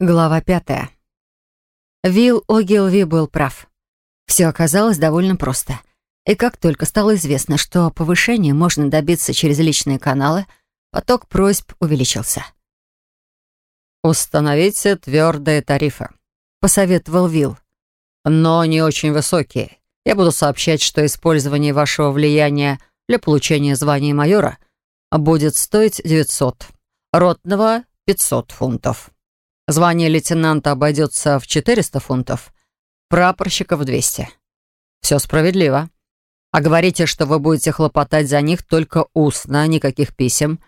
Глава пятая. Вилл Огилви был прав. Все оказалось довольно просто. И как только стало известно, что повышение можно добиться через личные каналы, поток просьб увеличился. «Установите твердые тарифы», — посоветовал Вилл. «Но не очень высокие. Я буду сообщать, что использование вашего влияния для получения звания майора будет стоить 900, ротного — 500 фунтов». Звание лейтенанта обойдется в 400 фунтов, прапорщика в 200. Все справедливо. А говорите, что вы будете хлопотать за них только устно, никаких писем.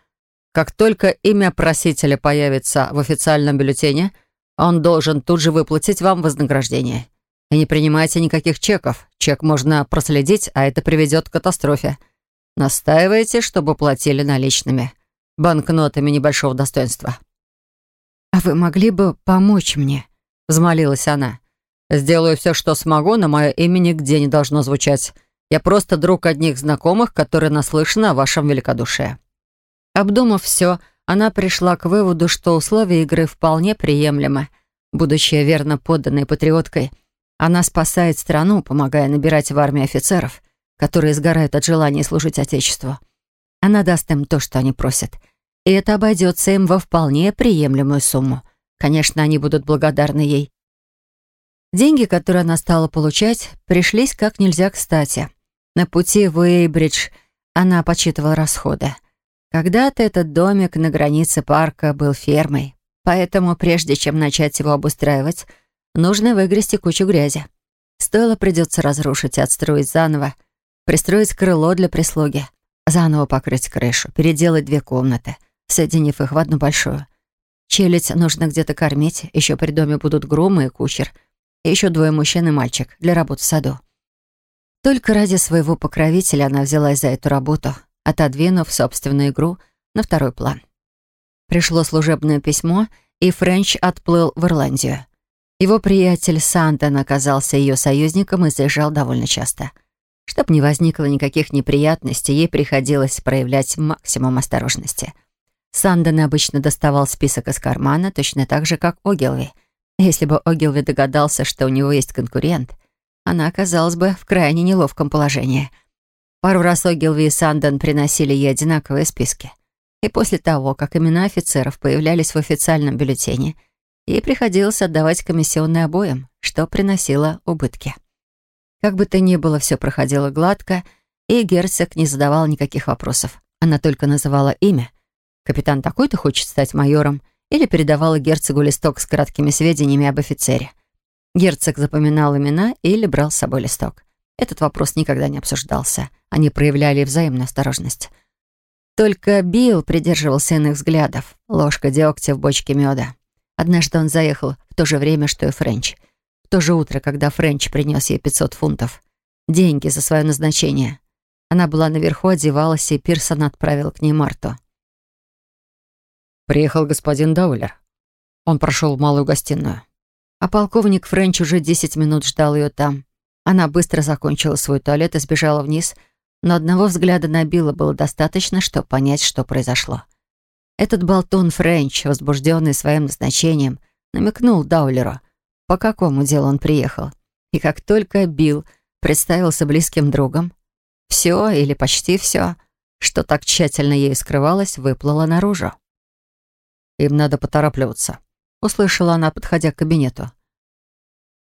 Как только имя просителя появится в официальном бюллетене, он должен тут же выплатить вам вознаграждение. И не принимайте никаких чеков. Чек можно проследить, а это приведет к катастрофе. Настаивайте, чтобы платили наличными, банкнотами небольшого достоинства. «А вы могли бы помочь мне?» — взмолилась она. «Сделаю все, что смогу, но мое имя нигде не должно звучать. Я просто друг одних знакомых, которые наслышаны о вашем великодушии». Обдумав все, она пришла к выводу, что условия игры вполне приемлемы. Будучи верно подданной патриоткой, она спасает страну, помогая набирать в армии офицеров, которые сгорают от желания служить Отечеству. Она даст им то, что они просят — и это обойдется им во вполне приемлемую сумму. Конечно, они будут благодарны ей. Деньги, которые она стала получать, пришлись как нельзя кстати. На пути в Уэйбридж она подсчитывала расходы. Когда-то этот домик на границе парка был фермой, поэтому прежде чем начать его обустраивать, нужно выгрести кучу грязи. Стоило придется разрушить и отстроить заново, пристроить крыло для прислуги, заново покрыть крышу, переделать две комнаты — соединив их в одну большую. Челядь нужно где-то кормить, еще при доме будут грумы и кучер, и еще двое мужчин и мальчик для работы в саду. Только ради своего покровителя она взялась за эту работу, отодвинув собственную игру на второй план. Пришло служебное письмо, и Френч отплыл в Ирландию. Его приятель Сантон оказался ее союзником и заезжал довольно часто. Чтоб не возникло никаких неприятностей, ей приходилось проявлять максимум осторожности — Санден обычно доставал список из кармана, точно так же, как Огилви. Если бы Огилви догадался, что у него есть конкурент, она оказалась бы в крайне неловком положении. Пару раз Огилви и Санден приносили ей одинаковые списки. И после того, как имена офицеров появлялись в официальном бюллетене, ей приходилось отдавать комиссионные обоим, что приносило убытки. Как бы то ни было, все проходило гладко, и герцог не задавал никаких вопросов. Она только называла имя, Капитан такой-то хочет стать майором или передавала герцогу листок с краткими сведениями об офицере. Герцог запоминал имена или брал с собой листок. Этот вопрос никогда не обсуждался. Они проявляли взаимную осторожность. Только Билл придерживался иных взглядов. Ложка дегтя в бочке меда. Однажды он заехал в то же время, что и Френч. В то же утро, когда Френч принес ей 500 фунтов. Деньги за свое назначение. Она была наверху, одевалась, и Пирсон отправил к ней Марту. Приехал господин Даулер. Он прошел в малую гостиную. А полковник Френч уже десять минут ждал ее там. Она быстро закончила свой туалет и сбежала вниз, но одного взгляда на Билла было достаточно, чтобы понять, что произошло. Этот болтун Френч, возбужденный своим назначением, намекнул Даулеру, по какому делу он приехал. И как только Билл представился близким другом, все или почти все, что так тщательно ей скрывалось, выплыло наружу. Им надо поторапливаться», — услышала она, подходя к кабинету.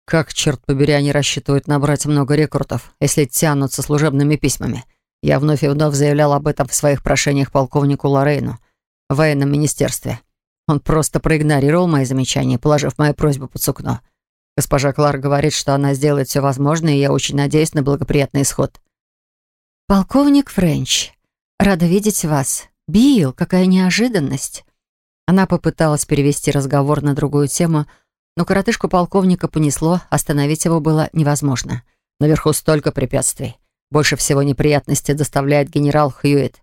«Как, черт побери, они рассчитывают набрать много рекрутов, если тянутся служебными письмами? Я вновь и вновь заявлял об этом в своих прошениях полковнику Лорейну в военном министерстве. Он просто проигнорировал мои замечания, положив мою просьбу под сукно. Госпожа Клар говорит, что она сделает все возможное, и я очень надеюсь на благоприятный исход». «Полковник Френч, рада видеть вас. Билл, какая неожиданность!» Она попыталась перевести разговор на другую тему, но коротышку полковника понесло, остановить его было невозможно. Наверху столько препятствий. Больше всего неприятностей доставляет генерал Хьюитт.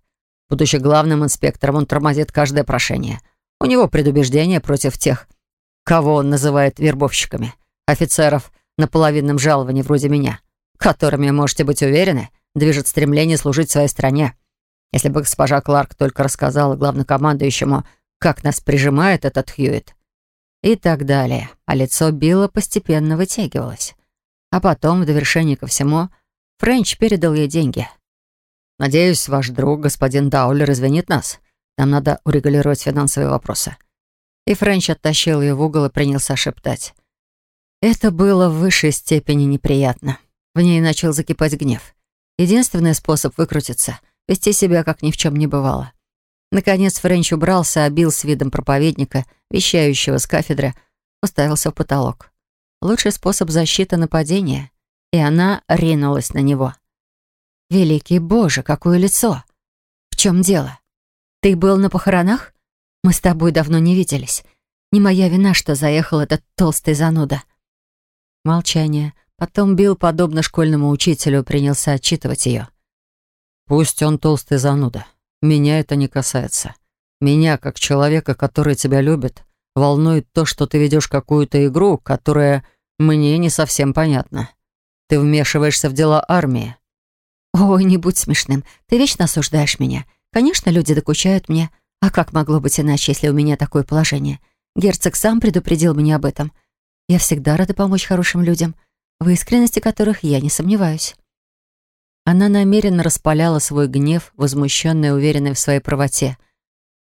Будучи главным инспектором, он тормозит каждое прошение. У него предубеждение против тех, кого он называет вербовщиками, офицеров на половинном жаловании вроде меня, которыми, можете быть уверены, движет стремление служить своей стране. Если бы госпожа Кларк только рассказала главнокомандующему, как нас прижимает этот Хьюит. И так далее. А лицо Билла постепенно вытягивалось. А потом, в довершение ко всему, Френч передал ей деньги. «Надеюсь, ваш друг, господин Даулер, извинит нас. Нам надо урегулировать финансовые вопросы». И Френч оттащил ее в угол и принялся шептать. Это было в высшей степени неприятно. В ней начал закипать гнев. Единственный способ выкрутиться — вести себя, как ни в чем не бывало. Наконец Френч убрался, Билл с видом проповедника, вещающего с кафедры, уставился в потолок. Лучший способ защиты нападения. И она ринулась на него. «Великий Боже, какое лицо! В чем дело? Ты был на похоронах? Мы с тобой давно не виделись. Не моя вина, что заехал этот толстый зануда». Молчание. Потом Билл, подобно школьному учителю, принялся отчитывать ее. «Пусть он толстый зануда. Меня это не касается. Меня, как человека, который тебя любит, волнует то, что ты ведешь какую-то игру, которая мне не совсем понятна. Ты вмешиваешься в дела армии». «Ой, не будь смешным. Ты вечно осуждаешь меня. Конечно, люди докучают мне. А как могло быть иначе, если у меня такое положение? Герцог сам предупредил меня об этом. Я всегда рада помочь хорошим людям, в искренности которых я не сомневаюсь». Она намеренно распаляла свой гнев, возмущенная и уверенная в своей правоте.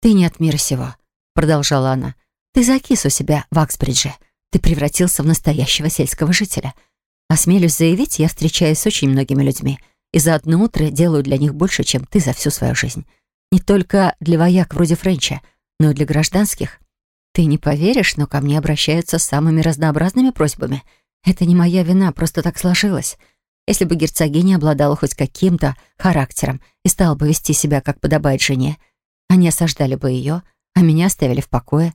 «Ты не от мира сего», — продолжала она. «Ты закис у себя в Аксбридже. Ты превратился в настоящего сельского жителя. Осмелюсь заявить, я встречаюсь с очень многими людьми, и за одно утро делаю для них больше, чем ты за всю свою жизнь. Не только для вояк вроде Френча, но и для гражданских. Ты не поверишь, но ко мне обращаются с самыми разнообразными просьбами. Это не моя вина, просто так сложилось. Если бы герцогиня обладала хоть каким-то характером и стала бы вести себя, как подобает жене, они осаждали бы ее, а меня оставили в покое.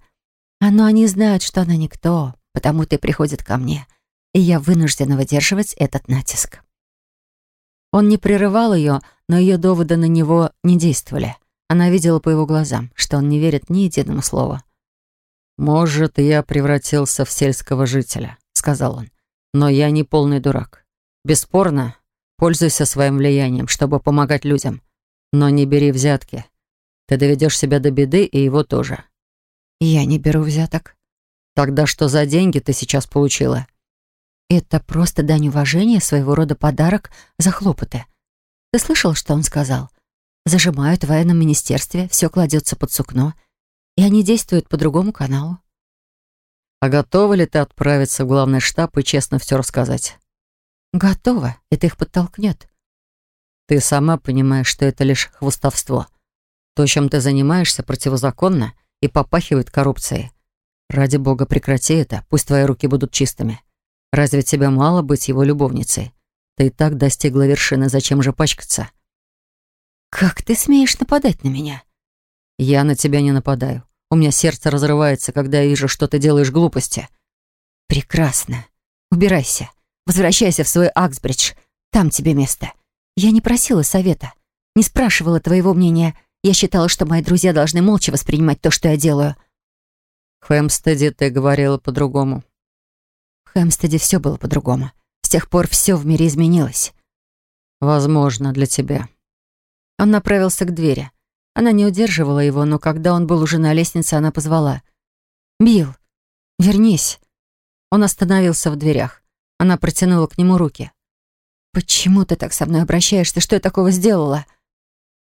А но они знают, что она никто, потому-то и приходит ко мне, и я вынуждена выдерживать этот натиск. Он не прерывал ее, но ее доводы на него не действовали. Она видела по его глазам, что он не верит ни единому слову. «Может, я превратился в сельского жителя», — сказал он. «Но я не полный дурак. Бесспорно, пользуйся своим влиянием, чтобы помогать людям. Но не бери взятки. Ты доведешь себя до беды, и его тоже. Я не беру взяток. Тогда что за деньги ты сейчас получила? Это просто дань уважения, своего рода подарок за хлопоты. Ты слышал, что он сказал? Зажимают в военном министерстве, все кладется под сукно, и они действуют по другому каналу. А готова ли ты отправиться в главный штаб и честно все рассказать? Готово. Это их подтолкнет. Ты сама понимаешь, что это лишь хвостовство. То, чем ты занимаешься, противозаконно и попахивает коррупцией. Ради бога, прекрати это. Пусть твои руки будут чистыми. Разве тебе мало быть его любовницей? Ты и так достигла вершины, зачем же пачкаться? Как ты смеешь нападать на меня? Я на тебя не нападаю. У меня сердце разрывается, когда я вижу, что ты делаешь глупости. Прекрасно. Убирайся. Возвращайся в свой Аксбридж. Там тебе место. Я не просила совета. Не спрашивала твоего мнения. Я считала, что мои друзья должны молча воспринимать то, что я делаю. В Хэмстеде ты говорила по-другому. В Хэмстеде все было по-другому. С тех пор все в мире изменилось. Возможно, для тебя. Он направился к двери. Она не удерживала его, но когда он был уже на лестнице, она позвала. «Билл, вернись». Он остановился в дверях. Она протянула к нему руки. «Почему ты так со мной обращаешься? Что я такого сделала?»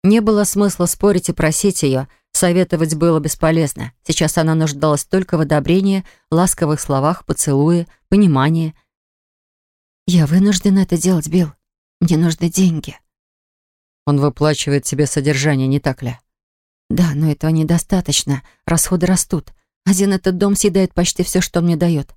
Не было смысла спорить и просить ее. Советовать было бесполезно. Сейчас она нуждалась только в одобрении, ласковых словах, поцелуе, понимании. «Я вынуждена это делать, Билл. Мне нужны деньги». «Он выплачивает тебе содержание, не так ли?» «Да, но этого недостаточно. Расходы растут. Один этот дом съедает почти все, что он мне дает.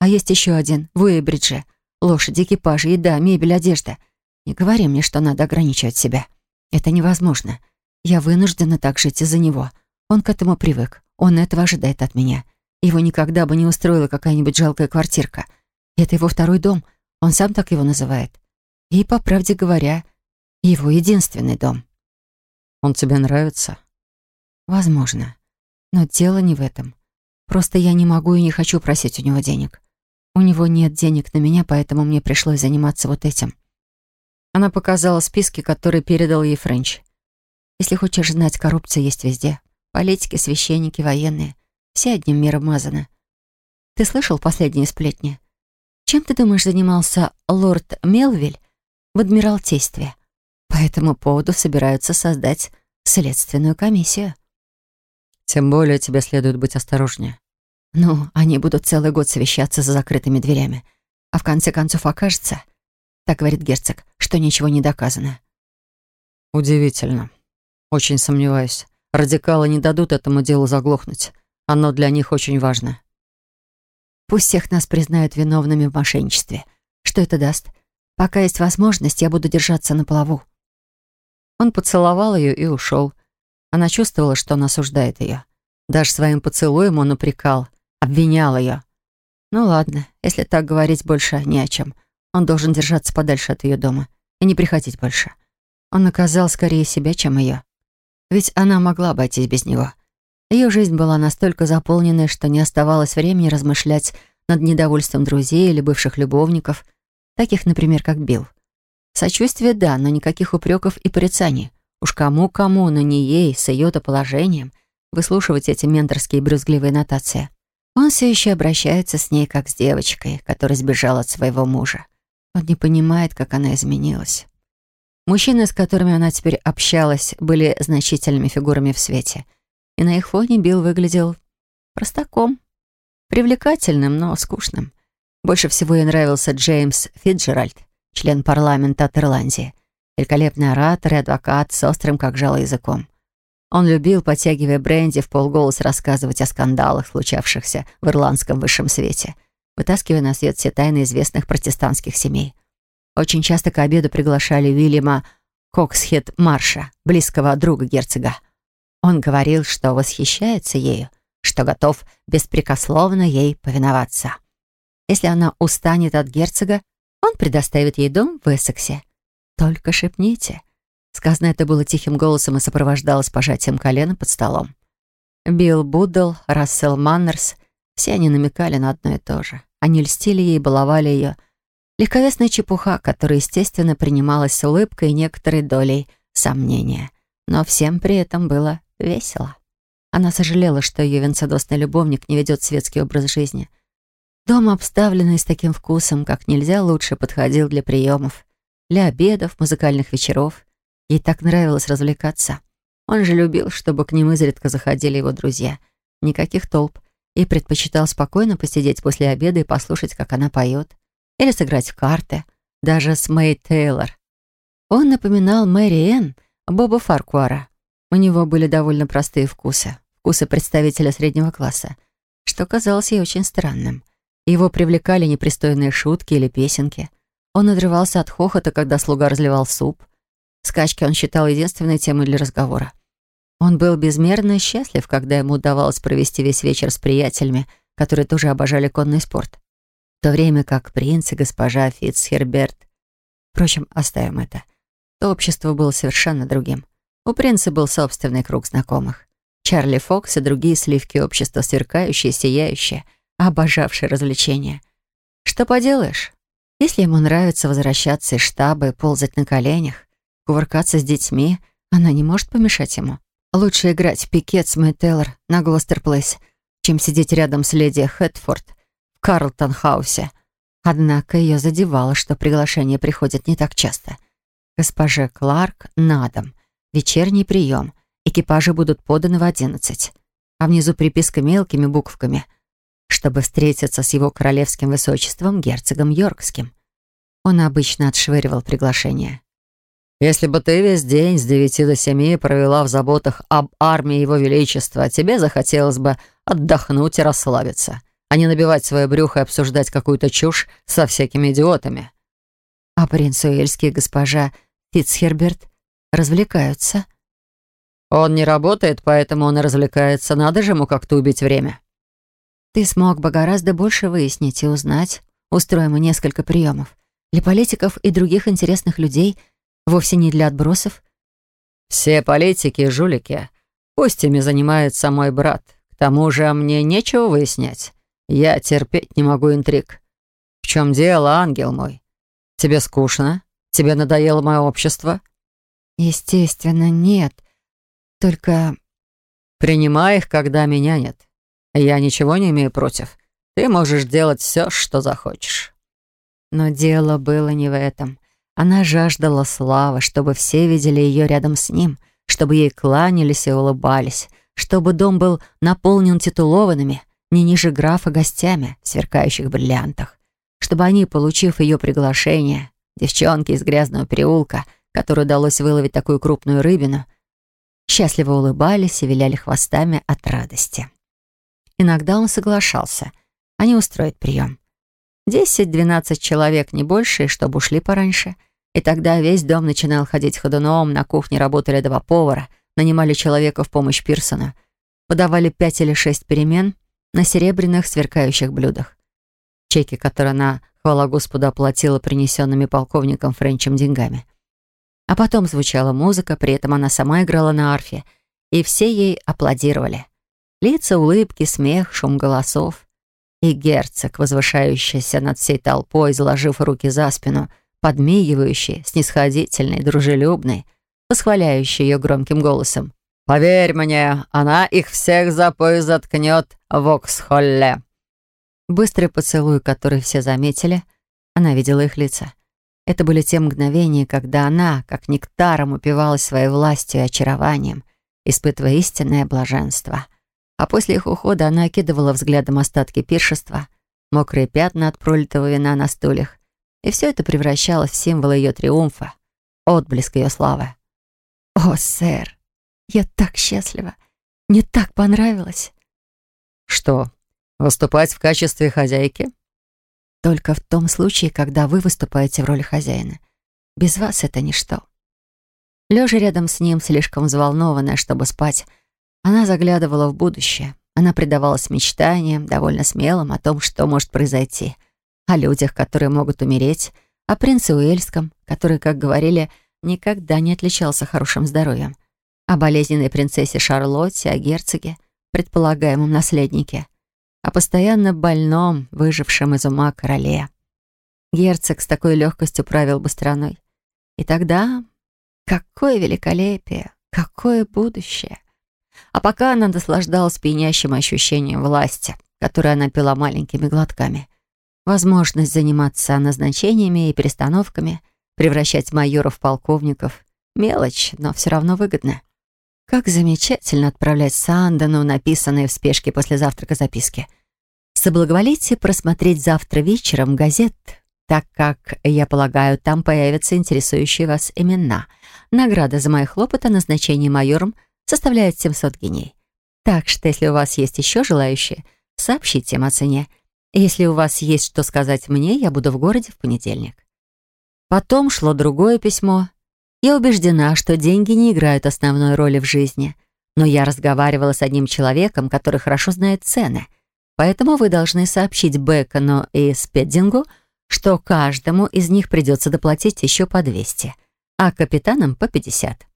А есть еще один, в Уэйбридже. Лошади, экипажи, еда, мебель, одежда. Не говори мне, что надо ограничивать себя. Это невозможно. Я вынуждена так жить из-за него. Он к этому привык. Он этого ожидает от меня. Его никогда бы не устроила какая-нибудь жалкая квартирка. Это его второй дом. Он сам так его называет. И, по правде говоря, его единственный дом. Он тебе нравится? Возможно. Но дело не в этом. Просто я не могу и не хочу просить у него денег. У него нет денег на меня, поэтому мне пришлось заниматься вот этим. Она показала списки, которые передал ей Френч. Если хочешь знать, коррупция есть везде. Политики, священники, военные. Все одним миром мазаны. Ты слышал последние сплетни? Чем, ты думаешь, занимался лорд Мелвиль в Адмиралтействе? По этому поводу собираются создать следственную комиссию. Тем более тебе следует быть осторожнее. Ну, они будут целый год совещаться за закрытыми дверями. А в конце концов окажется, так говорит герцог, что ничего не доказано. Удивительно. Очень сомневаюсь. Радикалы не дадут этому делу заглохнуть. Оно для них очень важно. Пусть всех нас признают виновными в мошенничестве. Что это даст? Пока есть возможность, я буду держаться на плаву. Он поцеловал ее и ушел. Она чувствовала, что он осуждает ее. Даже своим поцелуем он упрекал, обвинял ее. Ну ладно, если так говорить больше ни о чем. Он должен держаться подальше от ее дома и не приходить больше. Он наказал скорее себя, чем ее. Ведь она могла обойтись без него. Ее жизнь была настолько заполненной, что не оставалось времени размышлять над недовольством друзей или бывших любовников, таких, например, как Билл. Сочувствие — да, но никаких упреков и порицаний. Уж кому-кому, но не ей, с ее-то положением, выслушивать эти менторские брюзгливые нотации. Он все еще обращается с ней, как с девочкой, которая сбежала от своего мужа. Он не понимает, как она изменилась. Мужчины, с которыми она теперь общалась, были значительными фигурами в свете. И на их фоне Билл выглядел простаком. Привлекательным, но скучным. Больше всего ей нравился Джеймс Фиджеральд, член парламента от Ирландии. Великолепный оратор и адвокат с острым, как жало, языком. Он любил, подтягивая бренди, в полголос рассказывать о скандалах, случавшихся в ирландском высшем свете, вытаскивая на свет все тайны известных протестантских семей. Очень часто к обеду приглашали Уильяма Коксхед Марша, близкого друга герцога. Он говорил, что восхищается ею, что готов беспрекословно ей повиноваться. Если она устанет от герцога, он предоставит ей дом в Эссексе. Только шепните. Сказано это было тихим голосом и сопровождалось пожатием колена под столом. Билл Буддл, Рассел Маннерс — все они намекали на одно и то же. Они льстили ей, баловали ее. Легковесная чепуха, которая, естественно, принималась с улыбкой и некоторой долей сомнения. Но всем при этом было весело. Она сожалела, что ее венцедосный любовник не ведет светский образ жизни. Дом, обставленный с таким вкусом, как нельзя лучше, подходил для приемов, для обедов, музыкальных вечеров. Ей так нравилось развлекаться. Он же любил, чтобы к ним изредка заходили его друзья. Никаких толп. И предпочитал спокойно посидеть после обеда и послушать, как она поет. Или сыграть в карты. Даже с Мэй Тейлор. Он напоминал Мэри Энн, Боба Фаркуара. У него были довольно простые вкусы. Вкусы представителя среднего класса. Что казалось ей очень странным. Его привлекали непристойные шутки или песенки. Он надрывался от хохота, когда слуга разливал суп. Скачки он считал единственной темой для разговора. Он был безмерно счастлив, когда ему удавалось провести весь вечер с приятелями, которые тоже обожали конный спорт. В то время как принц и госпожа Фитцхерберт... Впрочем, оставим это. То общество было совершенно другим. У принца был собственный круг знакомых. Чарли Фокс и другие сливки общества, сверкающие, сияющие — обожавший развлечения. Что поделаешь? Если ему нравится возвращаться из штаба и ползать на коленях, кувыркаться с детьми, она не может помешать ему. Лучше играть в пикет с Мэй Тейлор на Глостер-Плейс, чем сидеть рядом с леди Хэтфорд в Карлтон-хаусе. Однако ее задевало, что приглашение приходит не так часто. Госпоже Кларк на дом. Вечерний прием. Экипажи будут поданы в одиннадцать. А внизу приписка мелкими буквами — чтобы встретиться с его королевским высочеством герцогом Йоркским. Он обычно отшвыривал приглашение. «Если бы ты весь день с девяти до семи провела в заботах об армии его величества, тебе захотелось бы отдохнуть и расслабиться, а не набивать свое брюхо и обсуждать какую-то чушь со всякими идиотами». А принц Уэльский и госпожа Фитцхерберт развлекаются. «Он не работает, поэтому он и развлекается. Надо же ему как-то убить время». Ты смог бы гораздо больше выяснить и узнать. Устроим несколько приемов. Для политиков и других интересных людей, вовсе не для отбросов. Все политики и жулики. Пусть ими занимается мой брат. К тому же мне нечего выяснять. Я терпеть не могу интриг. В чем дело, ангел мой? Тебе скучно? Тебе надоело мое общество? Естественно, нет. Только... Принимай их, когда меня нет. Я ничего не имею против. Ты можешь делать все, что захочешь». Но дело было не в этом. Она жаждала славы, чтобы все видели ее рядом с ним, чтобы ей кланялись и улыбались, чтобы дом был наполнен титулованными, не ниже графа гостями в сверкающих бриллиантах, чтобы они, получив ее приглашение, девчонки из грязного переулка, которой удалось выловить такую крупную рыбину, счастливо улыбались и виляли хвостами от радости. Иногда он соглашался. Они устроят прием. Десять-двенадцать человек, не больше, чтобы ушли пораньше. И тогда весь дом начинал ходить ходуном, на кухне работали два повара, нанимали человека в помощь Пирсону, подавали пять или шесть перемен на серебряных сверкающих блюдах. Чеки, которые она, хвала Господу, оплатила принесенными полковником Френчем деньгами. А потом звучала музыка, при этом она сама играла на арфе, и все ей аплодировали. Лица, улыбки, смех, шум голосов. И герцог, возвышающийся над всей толпой, заложив руки за спину, подмигивающий, снисходительный, дружелюбный, восхваляющий ее громким голосом. «Поверь мне, она их всех за пояс заткнет в Оксхолле». Быстрый поцелуй, который все заметили, она видела их лица. Это были те мгновения, когда она, как нектаром, упивалась своей властью и очарованием, испытывая истинное блаженство. А после их ухода она окидывала взглядом остатки пиршества, мокрые пятна от пролитого вина на стульях, и все это превращалось в символ ее триумфа, отблеск ее славы. «О, сэр, я так счастлива! Мне так понравилось!» «Что, выступать в качестве хозяйки?» Только в том случае, когда вы выступаете в роли хозяина. Без вас это ничто. Лежа рядом с ним, слишком взволнованная, чтобы спать, она заглядывала в будущее. Она предавалась мечтаниям, довольно смелым, о том, что может произойти. О людях, которые могут умереть, о принце Уэльском, который, как говорили, никогда не отличался хорошим здоровьем, о болезненной принцессе Шарлотте, о герцоге, предполагаемом наследнике — о постоянно больном, выжившем из ума короле. Герцог с такой легкостью правил бы страной. И тогда какое великолепие, какое будущее. А пока она наслаждалась пьянящим ощущением власти, которое она пила маленькими глотками. Возможность заниматься назначениями и перестановками, превращать майоров в полковников. Мелочь, но все равно выгодно. Как замечательно отправлять Сандену написанные в спешке после завтрака записки. Соблаговолите просмотреть завтра вечером газет, так как, я полагаю, там появятся интересующие вас имена. Награда за мои хлопоты о назначении майором составляет 700 геней. Так что, если у вас есть еще желающие, сообщите им о цене. Если у вас есть что сказать мне, я буду в городе в понедельник. Потом шло другое письмо, я убеждена, что деньги не играют основной роли в жизни, но я разговаривала с одним человеком, который хорошо знает цены, поэтому вы должны сообщить Бекону и Спеддингу, что каждому из них придется доплатить еще по 200, а капитанам по 50.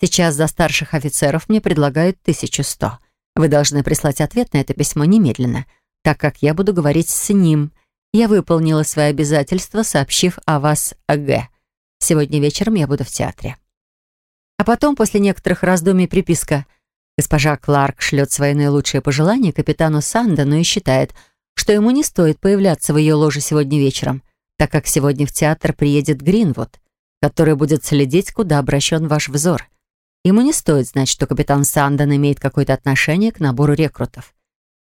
Сейчас за старших офицеров мне предлагают 1100. Вы должны прислать ответ на это письмо немедленно, так как я буду говорить с ним. Я выполнила свои обязательства, сообщив о вас АГ. Сегодня вечером я буду в театре. А потом, после некоторых раздумий, приписка. Госпожа Кларк шлет свои наилучшие пожелания капитану Сандену и считает, что ему не стоит появляться в ее ложе сегодня вечером, так как сегодня в театр приедет Гринвуд, который будет следить, куда обращен ваш взор. Ему не стоит знать, что капитан Санден имеет какое-то отношение к набору рекрутов.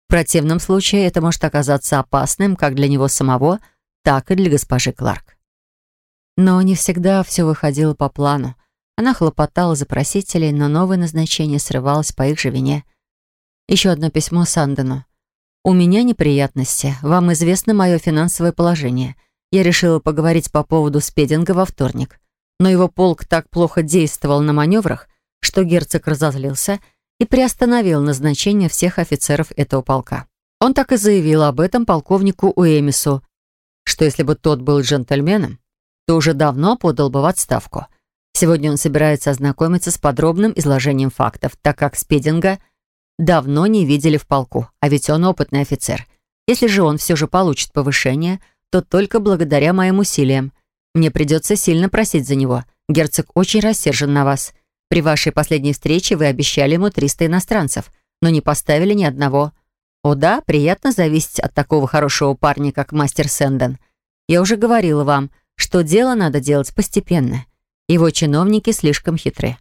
В противном случае это может оказаться опасным как для него самого, так и для госпожи Кларк. Но не всегда все выходило по плану. Она хлопотала за просителей, но новое назначение срывалось по их же вине. Еще одно письмо Сандену. «У меня неприятности. Вам известно мое финансовое положение. Я решила поговорить по поводу спединга во вторник. Но его полк так плохо действовал на маневрах, что герцог разозлился и приостановил назначение всех офицеров этого полка. Он так и заявил об этом полковнику Уэмису, что если бы тот был джентльменом, то уже давно подал бы в отставку. Сегодня он собирается ознакомиться с подробным изложением фактов, так как Спединга давно не видели в полку, а ведь он опытный офицер. Если же он все же получит повышение, то только благодаря моим усилиям. Мне придется сильно просить за него. Герцог очень рассержен на вас. При вашей последней встрече вы обещали ему 300 иностранцев, но не поставили ни одного. О да, приятно зависеть от такого хорошего парня, как мастер Сэнден. Я уже говорила вам, что дело надо делать постепенно. Его чиновники слишком хитры.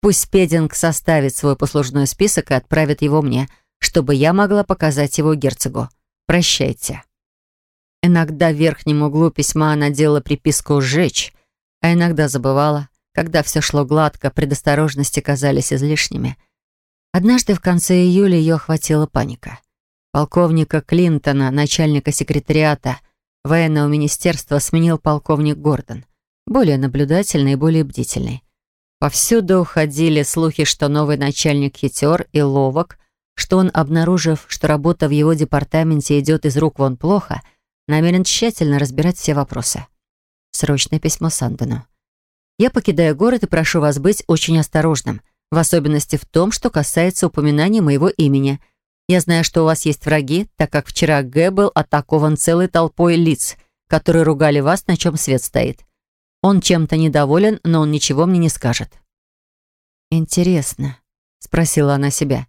Пусть Пединг составит свой послужной список и отправит его мне, чтобы я могла показать его герцогу. Прощайте. Иногда в верхнем углу письма она делала приписку «сжечь», а иногда забывала. Когда все шло гладко, предосторожности казались излишними. Однажды в конце июля ее охватила паника. Полковника Клинтона, начальника секретариата военного министерства, сменил полковник Гордон, более наблюдательный и более бдительный. Повсюду уходили слухи, что новый начальник хитер и ловок, что он, обнаружив, что работа в его департаменте идет из рук вон плохо, намерен тщательно разбирать все вопросы. Срочное письмо Сандену. «Я покидаю город и прошу вас быть очень осторожным, в особенности в том, что касается упоминания моего имени. Я знаю, что у вас есть враги, так как вчера Г был атакован целой толпой лиц, которые ругали вас, на чем свет стоит. Он чем-то недоволен, но он ничего мне не скажет». «Интересно», — спросила она себя.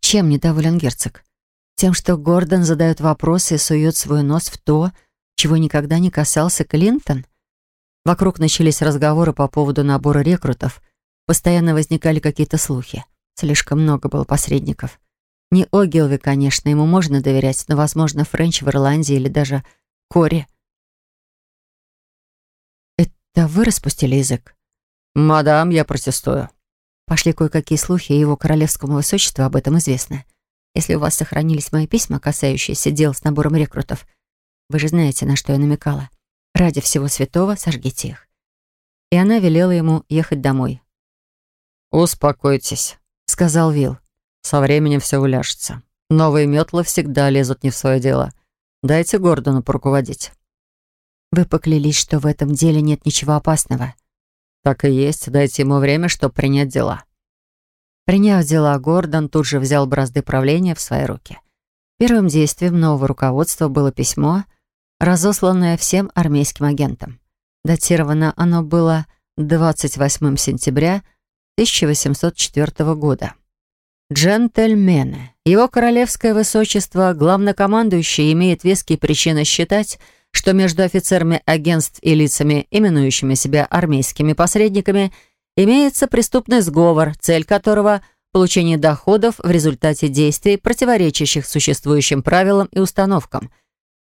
«Чем недоволен герцог? Тем, что Гордон задает вопросы и сует свой нос в то, чего никогда не касался Клинтон?» Вокруг начались разговоры по поводу набора рекрутов. Постоянно возникали какие-то слухи. Слишком много было посредников. Не Огилви, конечно, ему можно доверять, но, возможно, Френч в Ирландии или даже Кори. «Да вы распустили язык?» «Мадам, я протестую». Пошли кое-какие слухи, и его королевскому высочеству об этом известно. Если у вас сохранились мои письма, касающиеся дел с набором рекрутов, вы же знаете, на что я намекала. Ради всего святого сожгите их. И она велела ему ехать домой. «Успокойтесь», — сказал Вил. «Со временем все уляжется. Новые метлы всегда лезут не в свое дело. Дайте Гордону поруководить». Вы поклялись, что в этом деле нет ничего опасного. Так и есть. Дайте ему время, чтобы принять дела. Приняв дела, Гордон тут же взял бразды правления в свои руки. Первым действием нового руководства было письмо, разосланное всем армейским агентам. Датировано оно было 28 сентября 1804 года. «Джентльмены, его королевское высочество, главнокомандующий, имеет веские причины считать, что между офицерами агентств и лицами, именующими себя армейскими посредниками, имеется преступный сговор, цель которого – получение доходов в результате действий, противоречащих существующим правилам и установкам.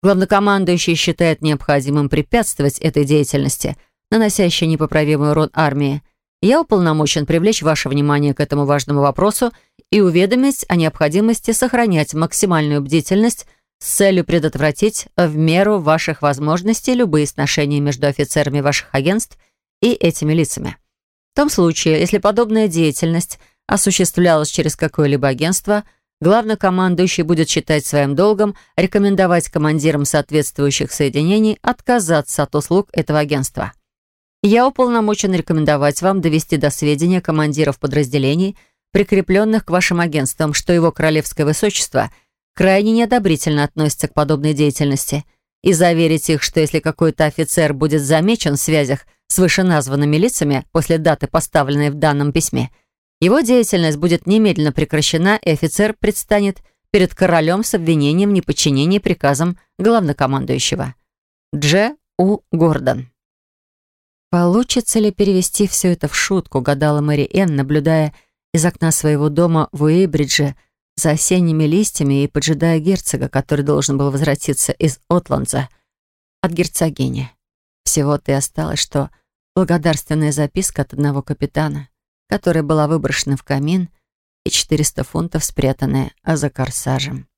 Главнокомандующий считает необходимым препятствовать этой деятельности, наносящей непоправимый урон армии. Я уполномочен привлечь ваше внимание к этому важному вопросу и уведомить о необходимости сохранять максимальную бдительность – с целью предотвратить в меру ваших возможностей любые сношения между офицерами ваших агентств и этими лицами. В том случае, если подобная деятельность осуществлялась через какое-либо агентство, главнокомандующий будет считать своим долгом рекомендовать командирам соответствующих соединений отказаться от услуг этого агентства. Я уполномочен рекомендовать вам довести до сведения командиров подразделений, прикрепленных к вашим агентствам, что его королевское высочество – крайне неодобрительно относятся к подобной деятельности и заверить их, что если какой-то офицер будет замечен в связях с вышеназванными лицами после даты, поставленной в данном письме, его деятельность будет немедленно прекращена, и офицер предстанет перед королем с обвинением в неподчинении приказам главнокомандующего. Дж. У. Гордон. Получится ли перевести все это в шутку, гадала Мэри Энн, наблюдая из окна своего дома в Уэйбридже, за осенними листьями и поджидая герцога, который должен был возвратиться из Отландза от герцогини. Всего-то и осталось, что благодарственная записка от одного капитана, которая была выброшена в камин, и 400 фунтов, спрятанные за корсажем.